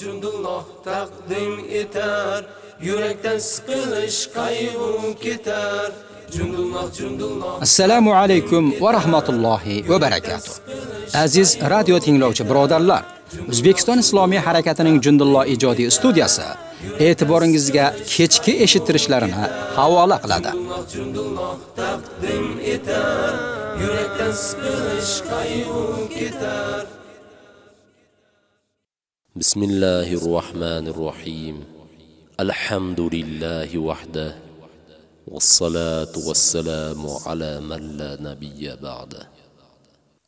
Jundulloh taqdim etar. Yurakdan siqilish qayg'u ketar. Assalomu alaykum va rahmatullohi va barakatuh. Aziz radio tinglovchi birodarlar, O'zbekiston Islomiy harakatining Jundulloh ijodiy studiyasi e'tiboringizga kechki eshittirishlarini havola qiladi. Yurakdan siqilish qayg'u ketar بسم الله الرحمن الرحيم. الحمد لله وحده والصلاة والسلام على من لا نبي بعده.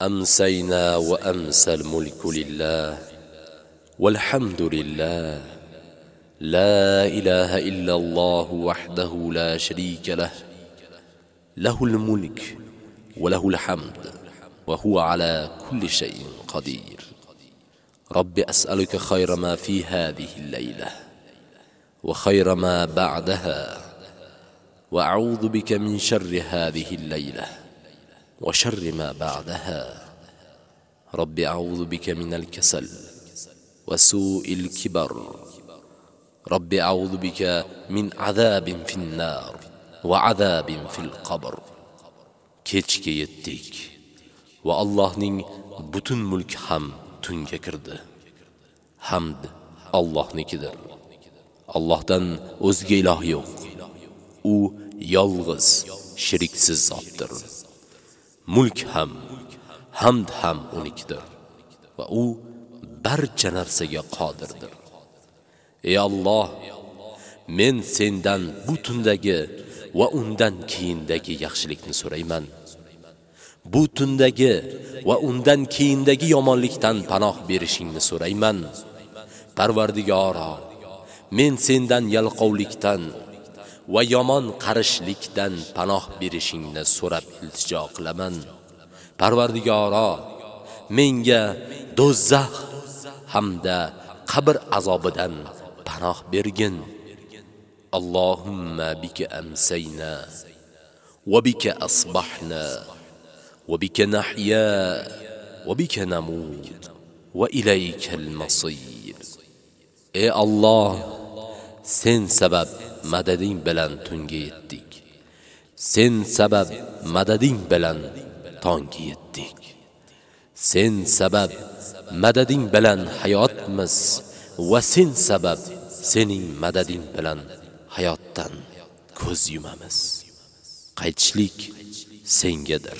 أمسينا وأمسى الملك لله والحمد لله. لا إله إلا الله وحده لا شريك له. له الملك وله الحمد وهو على كل شيء قدير. رب أسألك خير ما في هذه الليلة وخير ما بعدها وأعوذ بك من شر هذه الليلة وشر ما بعدها رب أعوذ بك من الكسل وسوء الكبر رب أعوذ بك من عذاب في النار وعذاب في القبر kechga yetdik va Allohning butun mulk ham tunga kirdi. Hamd Allohnikidir. Allohdan o'zga iloh yo'q. U yolg'iz, shiriksiz zotdir. Mulk ham, hamd ham unikidir va u barcha narsaga qodirdir. Ey Alloh, men sendan bu tundagi va undan keyindagi yaxshilikni so'rayman. bu tundagi va undan keyindagi yomonlikdan panoh berishingni so'rayman. Parvardigoro, men sendan yalqovlikdan va yomon qarishlikdan panoh berishingni so'rab iltijo qilaman. Parvardigoro, menga do'zax hamda qabr azobidan panoh bergin. Allohumma bika amsayna va bika asbahna. وبك نحيا وبك نموت وإليك المصير Ey Allah, sen sabab madading bilan tunga yetdik. Sen sabab madading bilan tongga yetdik. Sen sabab madading bilan hayotmiz va sen sabab sening madading bilan hayotdan ko'z yumamiz. Qaytishlik sengadir.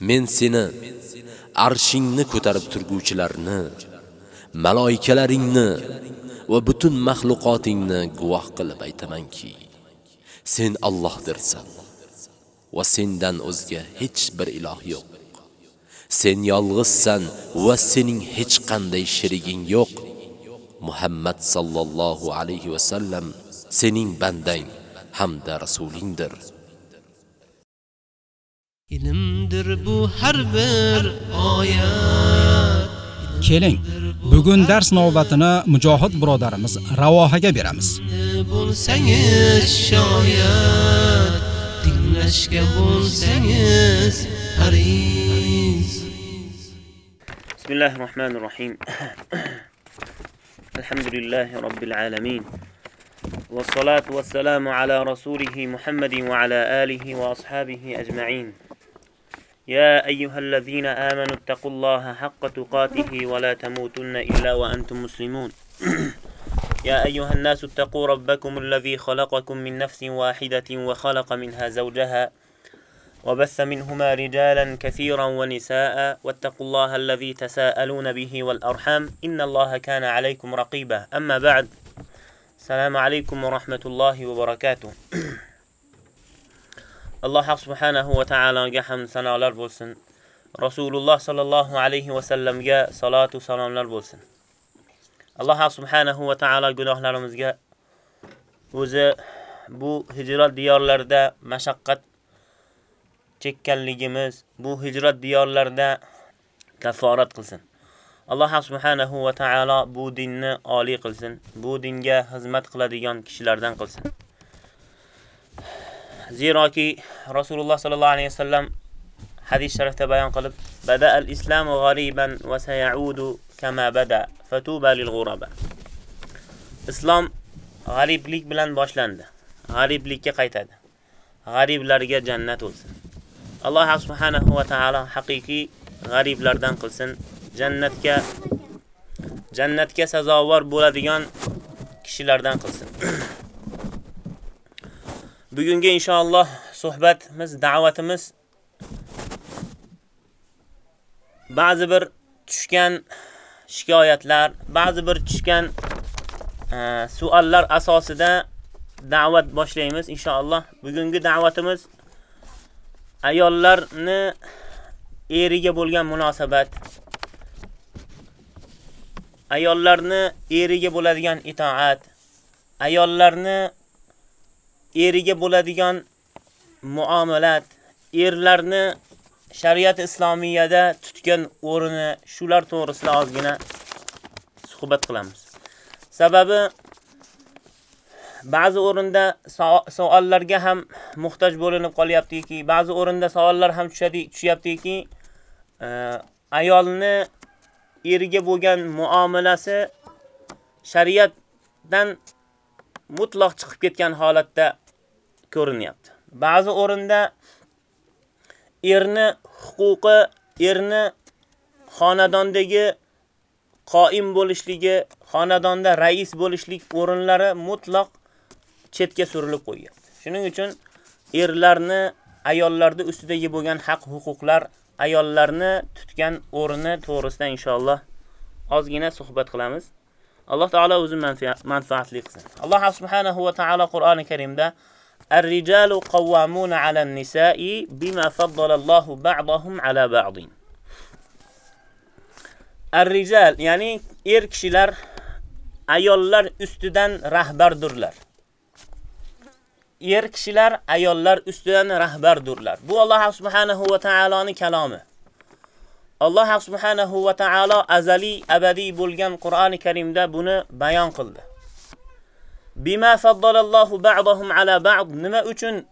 men seni arshingni ko'tarib turguvchilarni maloikalaringni va butun mahluqotingni guvoh qilib aytamanki sen Allohdirsan va sendan o'zga hech bir iloh yo'q sen yolg'izsan va sening hech qanday sheriging yo'q Muhammad sallallohu alayhi va sallam sening bandang hamda rasulingdir. Bu har bir oyat Keling, bugun dars navbatini mujohid birodarimiz Ravohaga beramiz. bo'lsangiz shoyat tinglashga bo'lsangiz الله الرحمن الرحيم الحمد لله رب العالمين والصلاة والسلام على رسوله محمد وعلى آله وأصحابه أجمعين يا أيها الذين آمنوا اتقوا الله حق تقاته ولا تموتن إلا وأنتم مسلمون. يا أيها الناس اتقوا ربكم الذي خلقكم من نفس واحدة وخلق منها زوجها وبث منهما رجالا كثيرا ونساء واتقوا الله الذي تساءلون به والأرحام إن الله كان عليكم رقيبا. أما بعد السلام عليكم ورحمة الله وبركاته. alloh subhanahu va taologa hamd sanolar bo'lsin rasululloh sallallohu alayhi va sallamga salatu salomlar bo'lsin Alloh subhanahu va taolo gunohlarimizga o'zi bu hijrat diyorlarida mashaqqat chekkanligimiz, bu hijrat diyorlarida kaforat qilsin. Alloh subhanahu va taolo bu dinni oliy qilsin. Bu dinga xizmat qiladigan kishilardan qilsin. Zeroki Rasululloh sallallohu alayhi vasallam hadis sharifda bayon qilib, bada al-islamu g'ariban va sayaudu kama bada, fatuba lil ghuraba. Islom g'ariblik bilan boshlandi. G'ariblikka qaytadi. G'ariblarga jannat bo'lsin. Alloh subhanahu va taolo haqiqiy g'ariblardan qilsin. Jannatga jannatga sazovor bo'ladigan kishilardan qilsin. Bugungi inshaalloh suhbatimiz, da'vatimiz ba'zi bir tushgan shikoyatlar, ba'zi bir tushgan e, savollar asosida da'vat boshlaymiz inshaalloh. Bugungi da'vatimiz ayollarni eriga bo'lgan munosabat, ayollarni eriga bo'ladigan itoat, ayollarni eriga bo'ladigan muomalat, erlarni shariat islomiyada tutgan o'rni shular to'g'risida ozgina suhbat qilamiz. Sababi ba'zi o'rinda savollarga ham muhtoj bo'linib qolyaptiki, ba'zi o'rinda savollar ham tushadi, tushyaptiki, e, ayolni eriga bo'lgan muomalasi shariatdan mutlaq chiqib ketgan holatda ko'rinyapti. Ba'zi o'rinda erni huquqi, erni xonadondagi qoim bo'lishligi, xonadonda rais bo'lishlik o'rinlari mutlaq chetga surilib qo'ygan. Shuning uchun erlarni ayollarda ustidagi bo'lgan haq huquqlar, ayollarni tutgan o'rni to'g'risida inshaalloh ozgina suhbat qilamiz. Alloh taolo o'zi manfaatli qilsin. Alloh subhanahu va taolo Qur'oni Karimda الرجال قوامون على النساء بما فضل الله بعضهم على بعض الرجال يعني Ar-rijal, er kishilar ayollar ustidan rahbardurlar. er kishilar ayollar ustidan rahbardurlar. Bu Alloh subhanahu va taoloning kalomi. Alloh subhanahu va taolo azali, abadiy bo'lgan Qur'oni Karimda buni bayon qildi. Bima faddalallahu ba'dahum ala ba'd nima uchun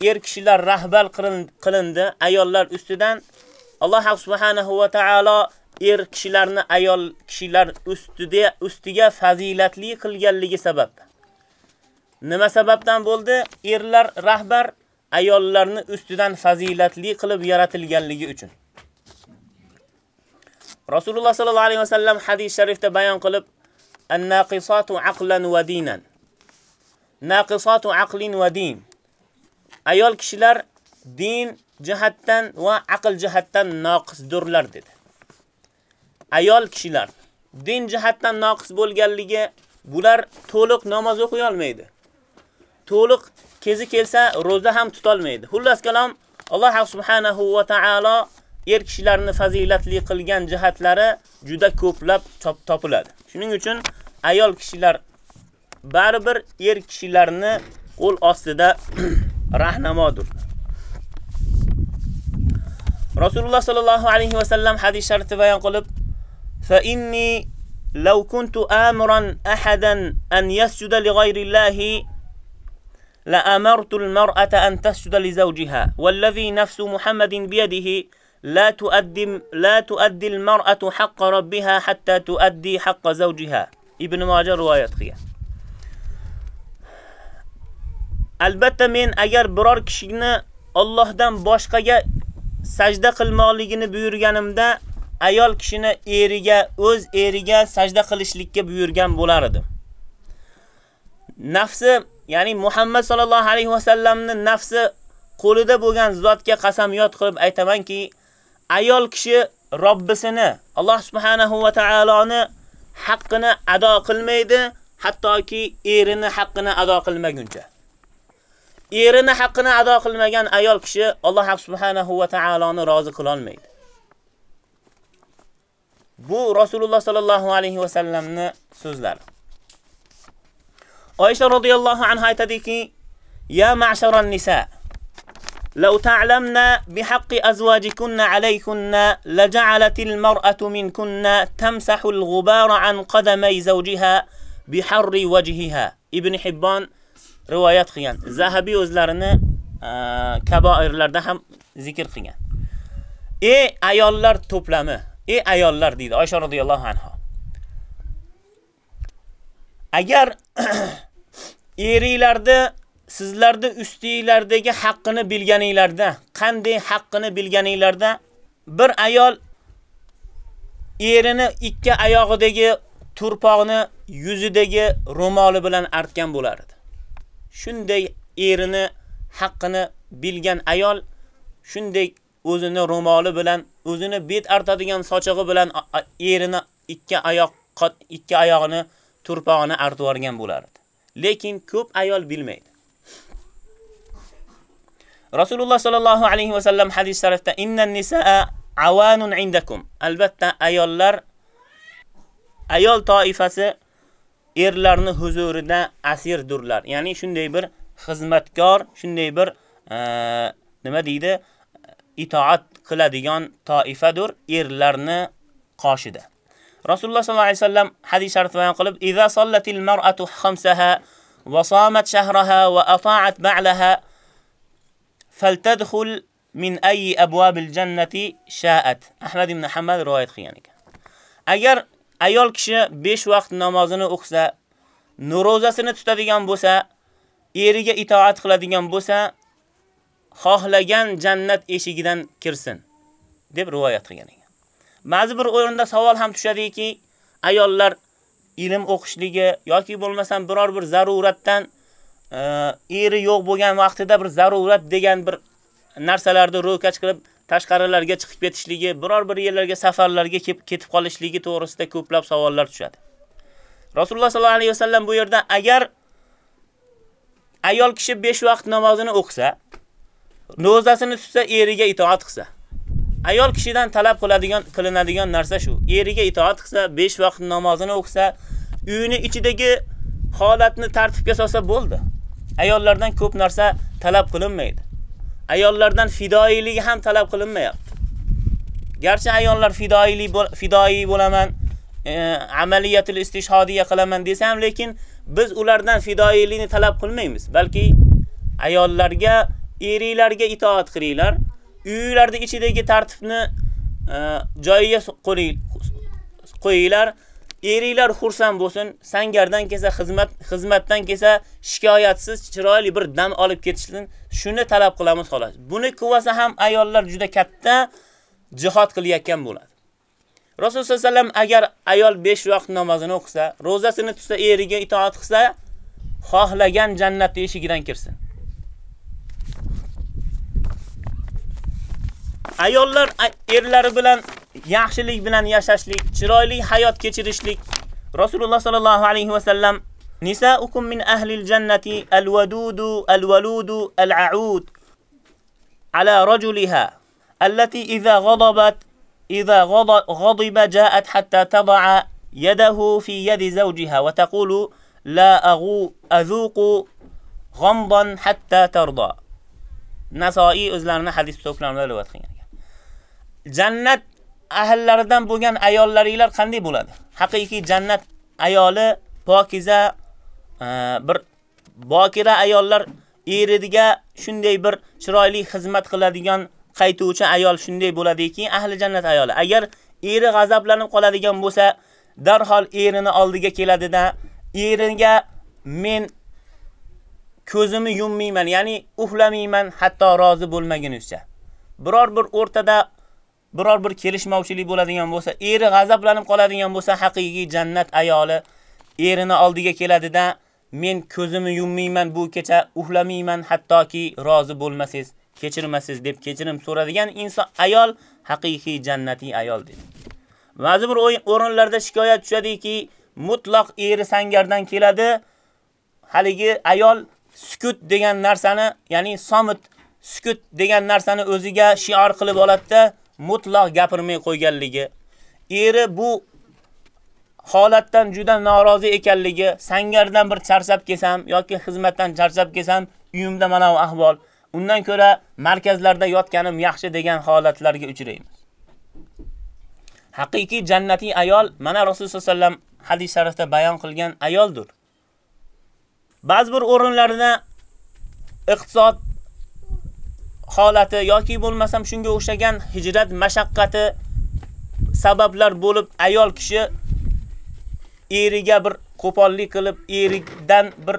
er kishilar rahbar qilindi ayollar ustidan? Alloh subhanahu va taolo er kishilarni ayol kishilar ustida ustiga fazilatli qilganligi sabab. Nima sababdan bo'ldi? Erlar rahbar ayollarni ustidan fazilatli qilib yaratilganligi uchun. Rasululloh sallallohu alayhi vasallam hadis sharifda bayon qilib, الناقصات عقلا ودينا ناقصات عقل ودين. Ayol kishilar din jihatdan va aql jihatdan noqisdurlar dedi. Ayol kishilar din jihatdan noqis bo'lganligi bular to'liq namoz o'qiy olmaydi. To'liq kezi kelsa roza ham tutolmaydi. Xullas kalom Alloh subhanahu va taolo er kishilarni fazilatli qilgan jihatlari juda ko'plab topiladi. Shuning uchun ayol kishilar baribir er kishilarni qo'l ostida rahnamodir. Rasululloh sallallohu alayhi va sallam hadis sharti bayon qilib, "Fa inni law kuntu amran ahadan an yasjuda li ghayri Allahi" لأمرت المرأة أن تسجد لزوجها والذي نفس محمد بيده لا تؤدي لا تؤدي المرأة حق ربها حتى تؤدي حق زوجها Ibn Majah rivoyat qilgan. Albatta men agar biror kishini Allohdan boshqaga sajda qilmoqligini buyurganimda ayol kishini eriga, o'z eriga sajda qilishlikka buyurgan bo'lar edim. Nafsi, ya'ni Muhammad sallallohu alayhi vasallamning nafsi qo'lida bo'lgan zotga qasamyod qilib aytamanki, ayol kishi Robbisini, Alloh subhanahu va taoloni haqqini ado qilmaydi, hattoki erini haqqini ado qilmaguncha. Erini haqqini ado qilmagan ayol kishi Alloh subhanahu va taoloni rozi qila olmaydi. Bu Rasululloh sallallohu alayhi va sallamning so'zlari. Oysha radhiyallohu anha aytadiki: "Ya ma'sharan nisa, لو تعلمن بحق أزواجكن عليكن لجعلت المرأة منكن تمسح الغبار عن قدمي زوجها بحر وجهها ابن حبان rivoyat qilgan. Zahabiy o'zlarini kaboirlarda ham zikr qilgan. Ey ayollar to'plami, ey ayollar deydi Oysha radhiyallohu anha. Agar eringlarda sizlarda ustinglardagi haqqini bilganinglarda, qanday haqqini bilganinglarda bir ayol erini ikki oyog'idagi turpoqni yuzidagi ro'moli bilan artgan bo'lar edi. Shunday erini haqqini bilgan ayol shunday o'zini ro'moli bilan, o'zini bet artadigan sochig'i bilan erini ikki oyoq ikki oyog'ini turpog'ini artib yuborgan bo'lar edi. Lekin ko'p ayol bilmaydi. Rasululloh sallallohu alayhi va sallam hadis sharifda innan nisaa awanun indakum. Albatta ayollar ayol toifasi erlarni huzurida asirdirlar. Ya'ni shunday bir xizmatkor, shunday bir e, nima deydi? itoat qiladigan toifadir erlarni qoshida. Rasululloh sallallohu alayhi vasallam hadis sharif bayon qilib, "Iza sallatil mar'atu khamsaha va somat shahraha va ata'at ba'laha faltadkhul min ayyi abwabil jannati sha'at." Ahmad ibn Hanbal rivoyat qilgan ekan. Agar ayol kishi 5 vaqt namozini o'qisa, ro'zasini tutadigan bo'lsa, eriga itoat qiladigan bo'lsa, xohlagan jannat eshigidan kirsin deb rivoyat qilgan ekan. Ba'zi bir o'rinda savol ham tushadiki, ayollar ilm o'qishligi yoki bo'lmasam biror bir zaruratdan eri yo'q bo'lgan vaqtida bir zarurat degan bir narsalarni ro'kach qilib tashqarilarga chiqib ketishligi, biror bir yerlarga safarlarga ketib qolishligi to'g'risida ko'plab savollar tushadi. Rasululloh sollallohu alayhi vasallam bu yerda agar ayol kishi 5 vaqt namozini o'qisa, ro'zasini tutsa, eriga itoat qilsa. Ayol kishidan talab qiladigan qilinadigan narsa shu. Eriga itoat qilsa, 5 vaqt namozini o'qisa, uyini ichidagi holatni tartibga solsa bo'ldi. Ayollardan ko'p narsa talab qilinmaydi. Ayollardan fidoiyligi ham talab qilinmayapti. Garchi ayollar fidoiylik fidoiy bo'laman, e, amaliyatul istishhodiya qilaman desam, lekin biz ulardan fidoiylikni talab qilmaymiz, balki ayollarga erilarga itoat qilinglar. Uyinglarda ichidagi tartibni e, joyiga qo'yinglar. Eriklar xursand bo'lsin, sangardan kelsa xizmat, xizmatdan kelsa shikoyatsiz chiroyli bir dam olib ketishsin, shuni talab qilamiz xolos. Buni quvasa ham ayollar juda katta jihad qilayotgan bo'ladi. Rasululloh sallam agar ayol 5 vaqt namozini o'qisa, ro'zasini tutsa, eriga itoat qilsa, xohlagan jannat eshigidan kirsin. Ayollar erlari bilan yaxshilik bilan yashashlik, chiroyli hayot kechirishlik. Rasululloh sallallohu alayhi va sallam Nisa'ukum min ahli al-jannati al-wadudu al-waludu al-a'ud ala rajuliha allati idha ghadabat idha ghadiba ja'at hatta tad'a yadahu fi yadi zawjiha wa taqulu la aghu azuqu ghamdan hatta tarda. Nasoiy o'zlarining hadis to'plamida rivoyat qilgan. Jannat ahllaridan bo'lgan ayollaringlar qanday bo'ladi? Haqiqiy jannat ayoli pokiza e, bir bokira ayollar eriga shunday bir chiroyli xizmat qiladigan qaytuvchi ayol shunday bo'ladiki, ahli jannat ayoli. Agar eri g'azablanib qoladigan bo'lsa, darhol erini oldiga keladida, eriga men ko'zimni yummayman, ya'ni uxlamayman hatto rozi bo'lmagunizcha. Biror bir o'rtada biror bir kelishmovchilik bo'ladigan bo'lsa, eri g'azablanib qoladigan bo'lsa, haqiqiy jannat ayoli erini oldiga keladida, men ko'zimni yummayman bu kecha, uxlamayman hattoki rozi bo'lmasiz, kechirmasiz deb kechirim so'radigan inson ayol haqiqiy jannatiy ayol dedi. Ba'zi bir o'rinlarda shikoyat tushadiki, mutlaq eri sangardan keladi. Haligi ayol sukut degan narsani, ya'ni somit sukut degan narsani o'ziga shior qilib oladi-da, mutlaq gapirmay qo'yganligi, eri bu holatdan juda norozi ekanligi, sangardan bir charchab kelsam yoki xizmatdan charchab kelsam, uyimda mana bu ahvol. Undan ko'ra markazlarda yotganim yaxshi degan holatlarga uchraymiz. Haqiqiy jannatiy ayol mana Rasululloh sollallohu alayhi vasallam hadis sharifda bayon qilgan ayoldir. Ba'zi bir o'rinlarda iqtisod holati yoki bo'lmasam shunga o'xshagan hijrat mashaqqati sabablar bo'lib ayol kishi eriga bir qo'pollik qilib, eridan bir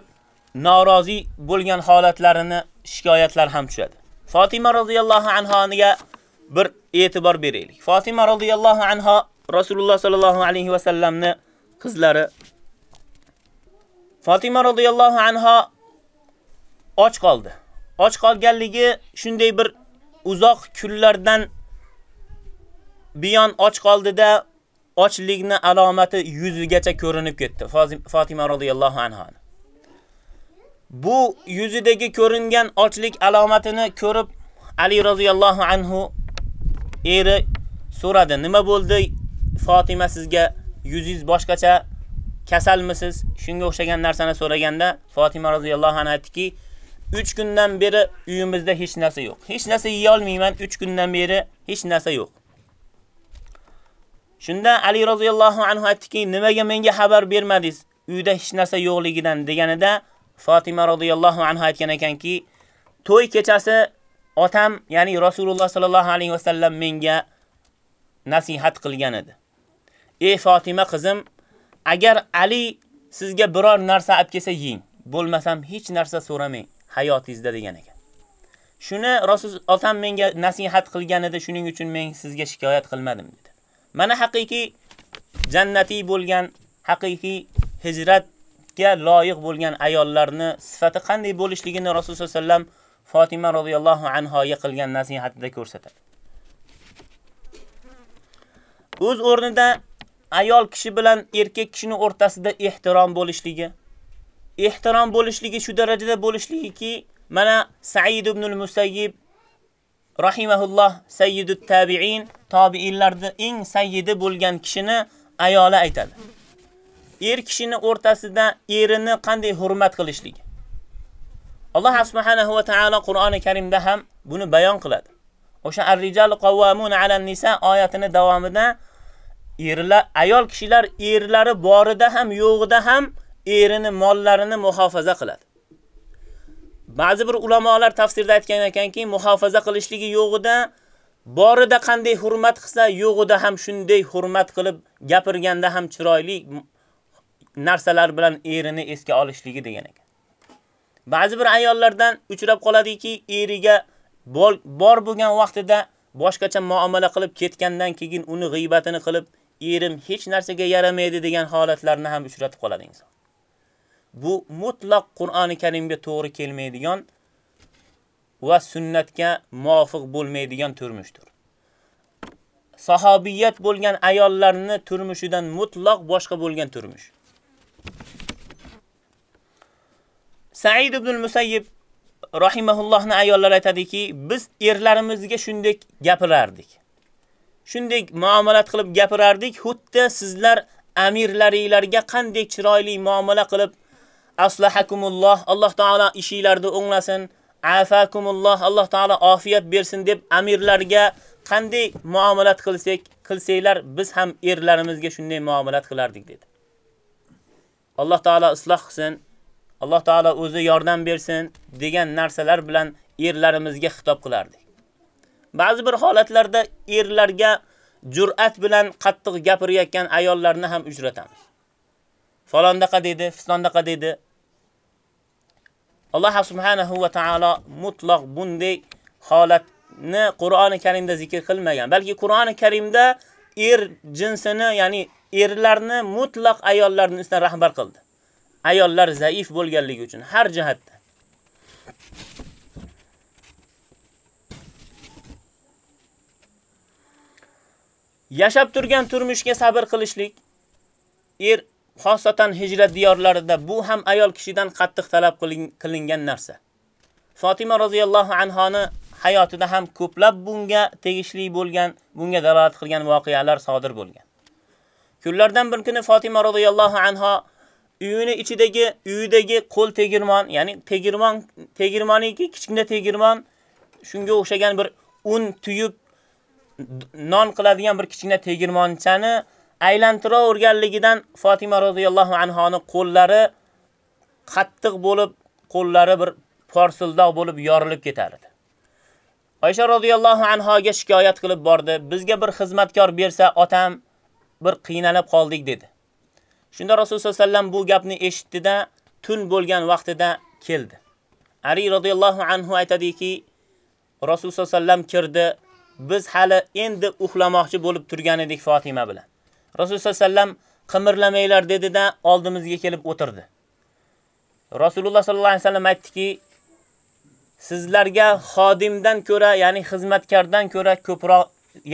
norozi bo'lgan holatlarini shikoyatlar ham tushadi. Fatima roziyallohu anhoga bir e'tibor beraylik. Fatima roziyallohu anha Rasululloh sallallohu alayhi va sallamni qizlari. Fatima roziyallohu anha och qoldi. Och qolganligi shunday bir uzoq kunlardan biyon och qoldida ochlikni alomati yuzigacha ko'rinib ketdi. Fatima roziyallohu anha. Bu yuzidagi ko'ringan ochlik alomatini ko'rib Ali roziyallohu anhu eri so'radi, "Nima bo'ldi? Fatima sizga yuzingiz boshqacha kasalmisiz?" Shunga o'xshagan narsani so'raganda Fatima roziyallohu anha aytdiki, 3 kundan beri uyimizda hech narsa yo'q. Hech narsa yeya olmayman, 3 kundan beri hech narsa yo'q. Shunda Ali roziyallohu anhu aytdiki, "Nimaga menga xabar bermadingiz? Uyda hech narsa yo'qligidan" deganida Fatima roziyallohu anha aytgan ekanki, to'y kechasi otam, ya'ni Rasululloh sallallohu alayhi vasallam menga nasihat qilgan edi. Ey Fatima qizim, agar Ali sizga biror narsa olib kelsa yeng, bo'lmasam hech narsa so'ramang hayotingizda degan ekan. Shuni Rasul otam menga nasihat qilganida shuning uchun men sizga shikoyat qilmadim dedi. Mana haqiqiy jannatiy bo'lgan, haqiqiy hijratga loyiq bo'lgan ayollarni sifati qanday bo'lishligini Rasululloh sallam Fatima roziyallohu anhoga qilgan nasihatida ko'rsatadi. O'z o'rnida ayol kishi bilan erkak kishining o'rtasida ehtirom bo'lishligi, ehtirom bo'lishligi shu darajada bo'lishligiki, mana Sa'id ibn al-Musayyib rahimahulloh sayyidut tabi'in, tabi'inlarning eng sayyidi bo'lgan kishini ayoli aytadi. Er kishini o'rtasida erini qanday hurmat qilishligi. Alloh subhanahu va taolo Qur'oni Karimda ham buni bayon qiladi. O'sha ar-rijalu qawwamuna 'alan nisa oyatini davomida erlar, ayol kishilar erlari borida ham, yo'g'ida ham erini, mollarini muhofaza qiladi. Ba'zi bir ulamolar tafsirda aytgan ekanki, muhofaza qilishligi yo'g'ida borida qanday hurmat qilsa, yo'g'ida ham shunday hurmat qilib, gapirganda ham chiroyli narsalar bilan erini esga olishligi degan ekan. Ba'zi bir ayollardan uchrab qoladiki, eriga bor bo'lgan vaqtida boshqacha muomala qilib ketgandan keyin uni g'iybatini qilib, erim hech narsaga yaramaydi degan holatlarni ham uchratib qoladi inson. Bu mutlaq Qur'oni Karimga to'g'ri kelmaydigan va sunnatga muvofiq bo'lmaydigan turmushdir. Sahobiyat bo'lgan ayollarni turmushidan mutlaq boshqa bo'lgan turmush. Sa'id ibn al-Musayyib rahimahullohni ayollar aytadiki, biz erlarimizga shunday gapirardik. Shunday muomalat qilib gapirardik, xuddi sizlar amirlaringlarga qanday chiroyli muomala qilib aslahakumulloh, Alloh taolo ishingizlarni o'nglasin, afakumulloh, Alloh taolo afiyat bersin deb amirlarga qanday muomalat qilsak, qilsanglar biz ham erlarimizga shunday muomalat qilardik dedi. Alloh taolo isloh qilsin, Alloh taolo o'zi yordam bersin degan narsalar bilan erlarimizga xitob qilardik. Ba'zi bir holatlarda erlarga jur'at bilan qattiq gapirayotgan ayollarni ham uchratamiz. Falondaqa dedi, fistondaqa dedi. Alloh subhanahu va taolo mutlaq bunday holatni Qur'oni Karimda zikr qilmagan, balki Qur'oni Karimda er jinsini, ya'ni erlarni mutlaq ayollarning ustidan rahbar qildi. Ayollar zaif bo'lganligi uchun har jihatda. Yashab turgan turmushga sabr qilishlik er xosatan hijrat diyorlarida bu ham ayol kishidan qattiq talab qilingan narsa. Fatima roziyallohu anhoni hayotida ham ko'plab bunga tegishli bo'lgan, bunga dalolat qilgan voqealar sodir bo'lgan. Kunlardan bir kuni Fatima roziyallohu anha uyini ichidagi uyidagi qo'l tegirmon, ya'ni tegirmon tegirmoniki kichkina tegirmon shunga o'xshagan bir un tuyib non qiladigan bir kichkina tegirmonchani aylantiraverganligidan Fatima radhiyallohu anhoning qo'llari qattiq bo'lib, qo'llari bir porsildoq bo'lib yorilib ketar edi. Oysha radhiyallohu anhoga shikoyat qilib bordi. Bizga bir xizmatkor bersa, otam bir qiynalib qoldik dedi. Shunda Rasululloh sollallohu alayhi vasallam bu gapni eshitdi-da, tun bo'lgan vaqtida keldi. Ali radhiyallohu anhu aytadiki, Rasululloh sollallohu alayhi vasallam kirdi. Biz hali endi uxlamoqchi bo'lib turgan edik Fatima bilan. Rasululloh sollallohu alayhi vasallam qimirlamanglar dedida oldimizga kelib o'tirdi. Rasululloh sallallohu alayhi vasallam aytdiki, sizlarga xodimdan ko'ra, ya'ni xizmatkardan ko'ra ko'proq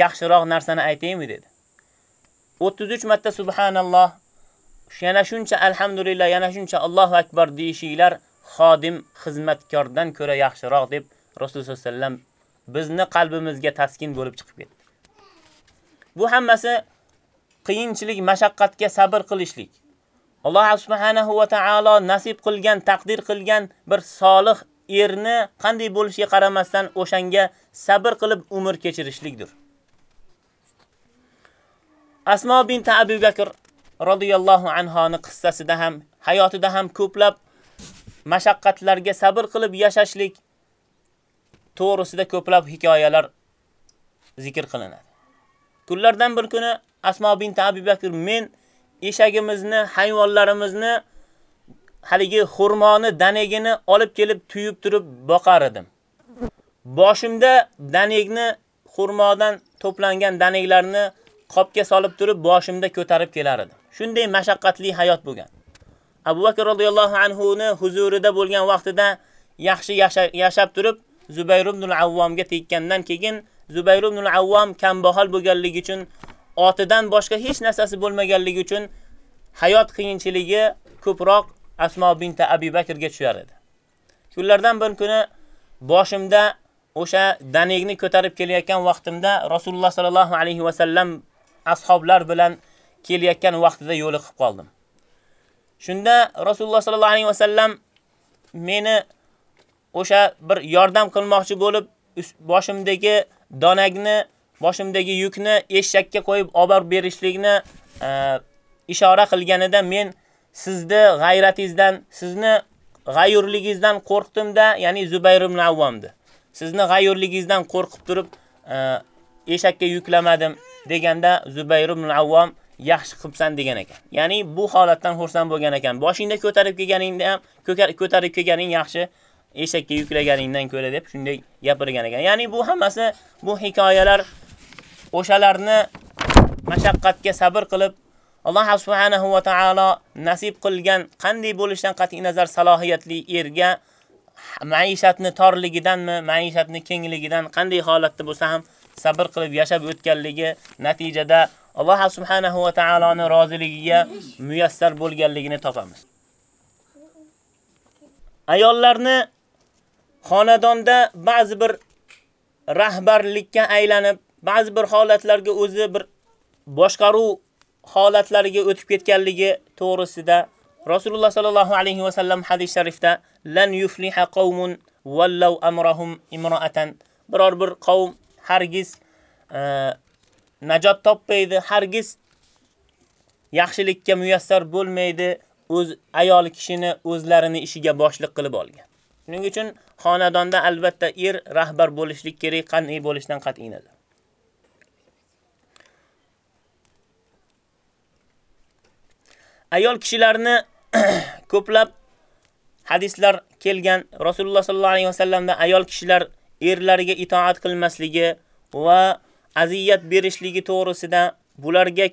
yaxshiroq narsani aytaymi dedi. 33 marta subhanalloh, yana shuncha alhamdulillah, yana shuncha Allohu akbar deyishinglar xodim xizmatkordan ko'ra yaxshiroq deb Rasululloh sallallohu alayhi vasallam bizni qalbimizga taskin bo'lib chiqib ketdi. Bu hammasi qiyinchilik, mashaqqatga sabr qilishlik. Alloh subhanahu va taolo nasib qilgan, taqdir qilgan bir solih erni qanday bo'lishiga qaramasdan o'shanga sabr qilib umr kechirishlikdir. Asmo bint Abu Bakr radhiyallohu anhoni qissasida ham, hayotida ham ko'plab mashaqqatlarga sabr qilib yashashlik to'g'risida ko'plab hikoyalar zikr qilinadi. Kunlardan bir kuni Asmo bint Abi Bakr men eshagimizni, hayvonlarimizni haligi xurmoni danegini olib kelib tuyib turib boqar edim. Boshimda danegni xurmodan to'plangan daneglarni qopga solib turib boshimda ko'tarib kelar edim. Shunday mashaqqatli hayot bo'lgan. Abu Bakr radhiyallohu anhu ni huzurida bo'lgan vaqtida yaxshi yashab turib Zubayr ibn al-Awwamga tekkandan keyin Zubayr ibn al-Awwam kambahal bo'lganligi uchun otidan boshqa hech narsasi bo'lmaganligi uchun hayot qiyinchiligi ko'proq Asmo bint Abi Bakrga tushar edi. Kunlardan bir kuni boshimda o'sha danegni ko'tarib kelayotgan vaqtimda Rasululloh sallallohu alayhi va sallam ashoblar bilan kelayotgan vaqtida yo'liqib qoldim. Shunda Rasululloh sallallohu alayhi va sallam meni o'sha bir yordam qilmoqchi bo'lib boshimdagi donagni, boshimdagi yukni eshakka qo'yib olib berishlikni e, ishora qilganida men sizni g'ayratingizdan, sizni g'ayurligingizdan qo'rqdimda, ya'ni Zubayr ibn Avvomdi. Sizni g'ayurligingizdan qo'rqib turib, e, eshakka yuklamadim deganda Zubayr ibn Avvom yaxshi qilibsan degan ekan. Ya'ni bu holatdan xursand bo'lgan ekan. Boshingda ko'tarib kelganingda ham ko'tarib kelganing yaxshi, eshakka yuklaganingdan ko'ra deb shunday gapirgan ekan. Ya'ni bu hammasi bu hikoyalar o'shalarni mashaqqatga sabr qilib Alloh subhanahu va taolo nasib qilgan qanday bo'lishidan qat'i nazar salohiyatli erga maishatni torligidanmi, maishatni kengligidan qanday holatda bo'lsa ham sabr qilib yashab o'tganligi natijada Alloh subhanahu va taoloning roziligiga muyassar bo'lganligini topamiz. Ayollarni xonadonda ba'zi bir rahbarlikka aylanib, ba'zi bir holatlarga o'zi bir boshqaruv holatlariga o'tib ketganligi to'g'risida Rasululloh sallallohu alayhi va sallam hadis sharifda lan yufliha qaumun wallau amrahum imra'atan biror bir qavm hargiz e, najot topmaydi, hargiz yaxshilikka muyassar bo'lmaydi, o'z ayol kishini o'zlarini ishiga boshliq qilib olgan. Shuning uchun xonadonda albatta er rahbar bo'lishlik kerak, qanday bo'lishdan qat'iy nazar. ayol kishilarni ko'plab hadislar kelgan Rasululloh sallallohu alayhi vasallamda ayol kishilar erlariga itoat qilmasligi va aziyat berishligi to'g'risida bularga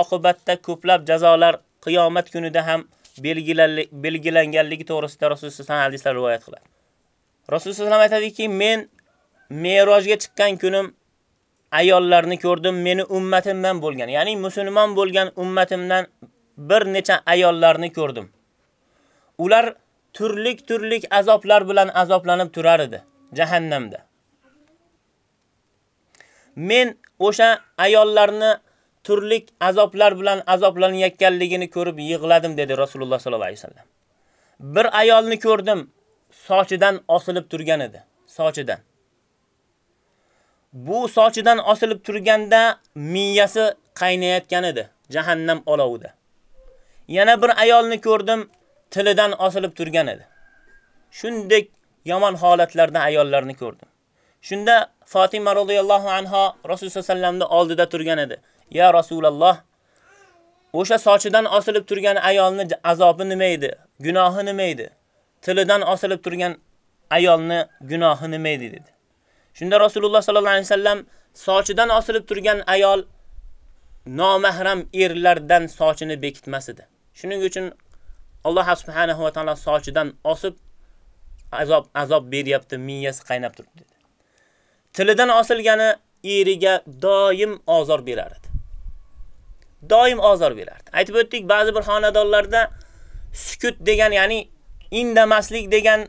oqibatda ko'plab jazolar qiyomat kunida ham belgilanganligi to'g'risida Rasululloh sallallohu alayhi hadislar rivoyat qiladi. Rasululloh sallallohu alayhi aytadiki, men Merojga chiqqan kunim ayollarni ko'rdim, meni ummatimdan bo'lgan, ya'ni musulmon bo'lgan ummatimdan bir necha ayollarni ko'rdim. Ular turlik-turlik azoblar bilan azoblanib turar edi jahannamda. Men o'sha ayollarni turlik azoblar bilan azoblanayotganligini ko'rib yig'ladim dedi Rasululloh sollallohu alayhi vasallam. Bir ayolni ko'rdim, sochidan osilib turgan edi, sochidan. Bu sochidan osilib turganda miyasi qaynayotgan edi, jahannam olovida. Yana bir ayolni ko'rdim, tilidan osilib turgan edi. Shunday yomon holatlarda ayollarni ko'rdim. Shunda Fatima radhiyallohu anha Rasululloh sallamning alayhi vasallamning oldida turgan edi. Ya Rasululloh, o'sha sochidan osilib turgan ayolni azobi nima edi? Gunohi nima edi? Tilidan osilib turgan ayolni gunohi nima edi dedi. Shunda Rasululloh sallallohu alayhi vasallam sochidan osilib turgan ayol nomahram erlardan sochini bekitmas edi. Shuning uchun Alloh subhanahu va taolo sochidan osib azob azob beryapti, miyasi qaynab turibdi dedi. Tilidan osilgani eriga doim azor berar edi. Doim azor berardi. Aytib o'tdik, ba'zi bir xonadonlarda sukut degan, ya'ni indamaslik degan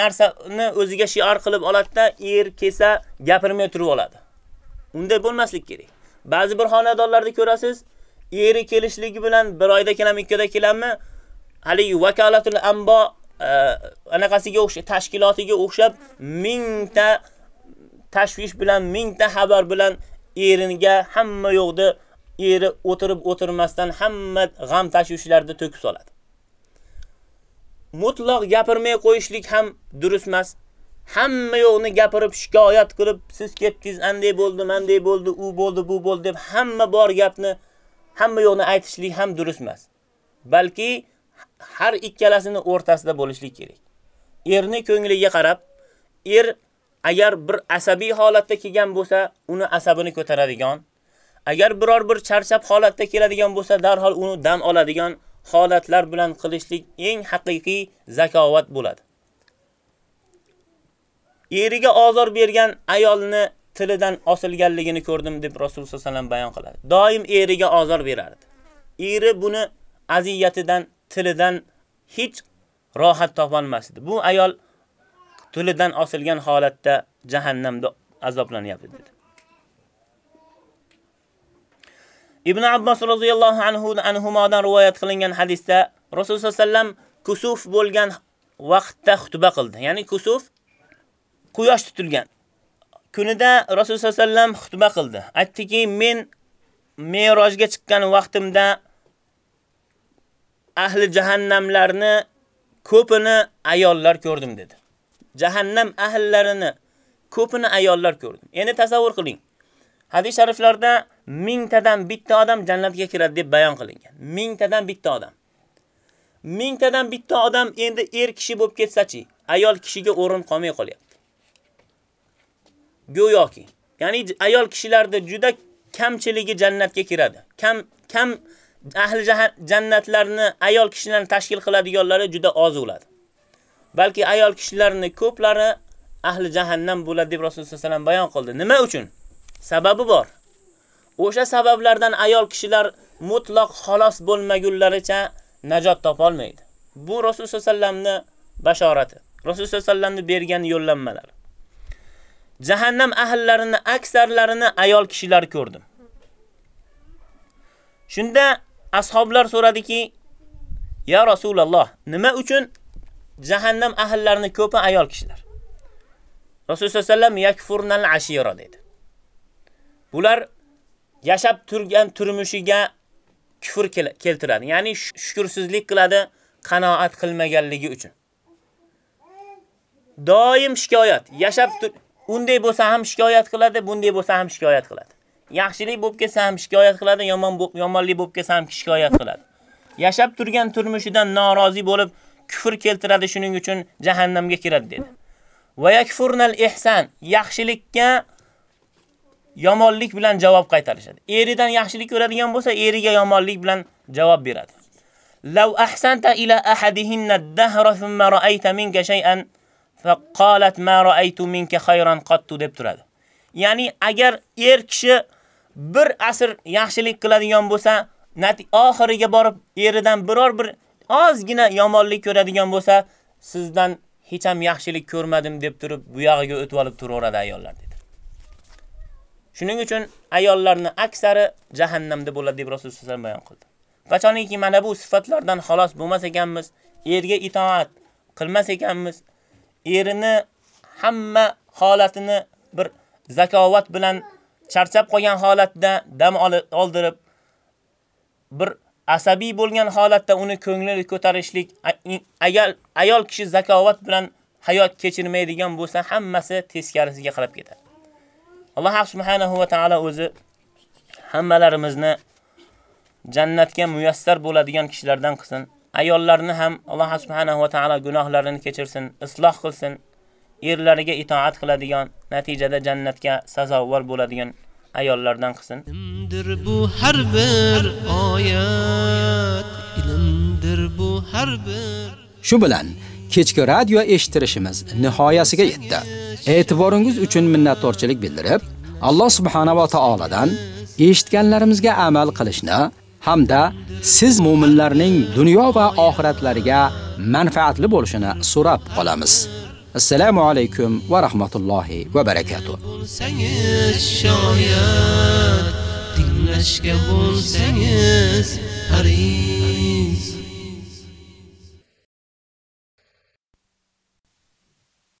narsani o'ziga shior qilib oladida, er kelsa gapirmay turib oladi. Unday bo'lmaslik kerak. Ba'zi bir xonadonlarda ko'rasiz, eri kelishligi bilan bir oyda kelam, ikki oyda kelammi, hali vakolatul anbo e, anaqasiga o'xshab, tashkilotiga o'xshab mingta tashvish bilan, mingta xabar bilan eriga hamma yo'qda eri o'tirib o'tirmasdan hamma g'am tashvishlarni to'kib soladi. Mutlaq gapirmay qo'yishlik ham durust emas. Hamma yo'qni gapirib shikoyat qilib, siz ketdingiz, anday bo'ldi, manday bo'ldi, u bo'ldi, bu bo'ldi deb hamma bor gapni hamma yo'qni aytishlik ham durust emas. Balki har ikkalasini o'rtasida bo'lishlik kerak. Erni ko'ngliga qarab, er agar bir asabiy holatda kelgan bo'lsa, uni asabini ko'taradigan, agar biror bir charchab holatda keladigan bo'lsa, darhol uni dam oladigan holatlar bilan qilishlik eng haqiqiy zakovat bo'ladi. Eriga ozor bergan ayolni tilidan osilganligini ko'rdim deb Rasululloh sollallohu alayhi vasallam bayon qiladi. Doim eriga ozor berardi. Eri buni aziyatidan, tilidan hech rohat topolmasdi. Bu ayol tilidan osilgan holatda jahannamda azoblanyapti dedi. Ibn Abbos roziyallohu anhu anhumodan rivoyat qilingan hadisda Rasululloh sollallohu kusuf bo'lgan vaqtda xutba qildi. Ya'ni kusuf quyosh tutilgan. Kunida Rasululloh sollallohu xutba qildi. Aytdiki, men Me'rojga chiqqan vaqtimda ahli jahannamlarni ko'pini ayollar ko'rdim dedi. Jahannam ahllarini ko'pini ayollar ko'rdim. Endi tasavvur qiling. Hadis shariflarda mingtadan bitta odam jannatga kiradi deb bayon qilingan. Mingtadan bitta odam. Mingtadan bitta odam endi er kishi bo'lib ketsa-chi, ayol kishiga o'rin qolmay qolyapti. Go'yoki, ya'ni ayol kishilarda juda kamchiligi jannatga kiradi. Kam kam ahli jannatlarni ayol kishilarni tashkil qiladiganlari juda oz bo'ladi. Balki ayol kishilarning ko'plari ahli jahannam bo'ladi deb Rasululloh sollallohu alayhi vasallam bayon qildi. Nima uchun? Sababi bor. O'sha sabablardan ayol kishilar mutlaq xolos bo'lmagunlaricha najot topolmaydi. Bu Rasululloh sallamni bashorati. Rasululloh sallamni bergan yo'llanmalar. Jahannam ahllarini aksarlarini ayol kishilar ko'rdim. Shunda ashoblar so'radiki: "Ya Rasululloh, nima uchun jahannam ahllarini ko'pi ayol kishilar?" Rasululloh sollallohu yakfurnal ashira dedi. Bular yashab turgan turmushiga kufr keltiradi. Ya'ni shukrsizlik qiladi qanoat qilmaganligi uchun. Doim shikoyat, yashab unday bo'lsa ham shikoyat qiladi, bunday bo'lsa ham shikoyat qiladi. Yaxshilik bo'lib kelsa ham shikoyat qiladi, yomon yomonlik bo'lib kelsa ham shikoyat qiladi. Yashab turgan turmushidan norozi bo'lib kufr keltiradi, shuning uchun jahannamga kiradi dedi. Va yakfurnal ihsan, yaxshilikka yomonlik bilan javob qaytarishadi. Eridan yaxshilik ko'radigan bo'lsa, eriga yomonlik bilan javob beradi. Law ahsanta ila ahadihinna ad-dahra thumma ra'ayta minka shay'an faqalat ma ra'aytu minka khayran qattu deb turadi. Ya'ni agar er kishi bir asr yaxshilik qiladigan bo'lsa, oxiriga borib eridan biror bir ozgina yomonlik ko'radigan bo'lsa, sizdan hech ham yaxshilik ko'rmadim deb turib, bu yog'iga o'tib olib turaveradi ayollar. Shuning uchun ayollarning aksari jahannamda bo'ladi deb Rasululloh sollallohu alayhi vasallam bayon qildi. Qachonki mana bu sifatlardan xolos bo'lmas ekanmiz, erga itoat qilmas ekanmiz, erini hamma holatini bir zakovat bilan charchab qolgan holatda dam oldirib bir asabiy bo'lgan holatda uni ko'nglini ko'tarishlik agar ayol kishi zakovat bilan hayot kechirmaydigan bo'lsa, hammasi teskarisiga qarab ketadi. Alloh subhanahu va taolo o'zi hammalarimizni jannatga muyassar bo'ladigan kishilardan qilsin. Ayollarni ham Alloh subhanahu va taolo gunohlarini kechirsin, isloh qilsin. Erlariga itoat qiladigan, natijada jannatga sazovor bo'ladigan ayollardan qilsin. Ilmdir bu har bir oyat, ilmdir bu har bir Shu bilan kechki radio eshittirishimiz nihoyasiga yetdi. E'tiboringiz uchun minnatdorchilik bildirib, Alloh subhanahu va taoladan eshitganlarimizga amal qilishni hamda siz mu'minlarning dunyo va oxiratlariga manfaatli bo'lishini so'rab qolamiz. Assalomu alaykum va rahmatullohi va barakatuh. bo'lsangiz tinglashga bo'lsangiz har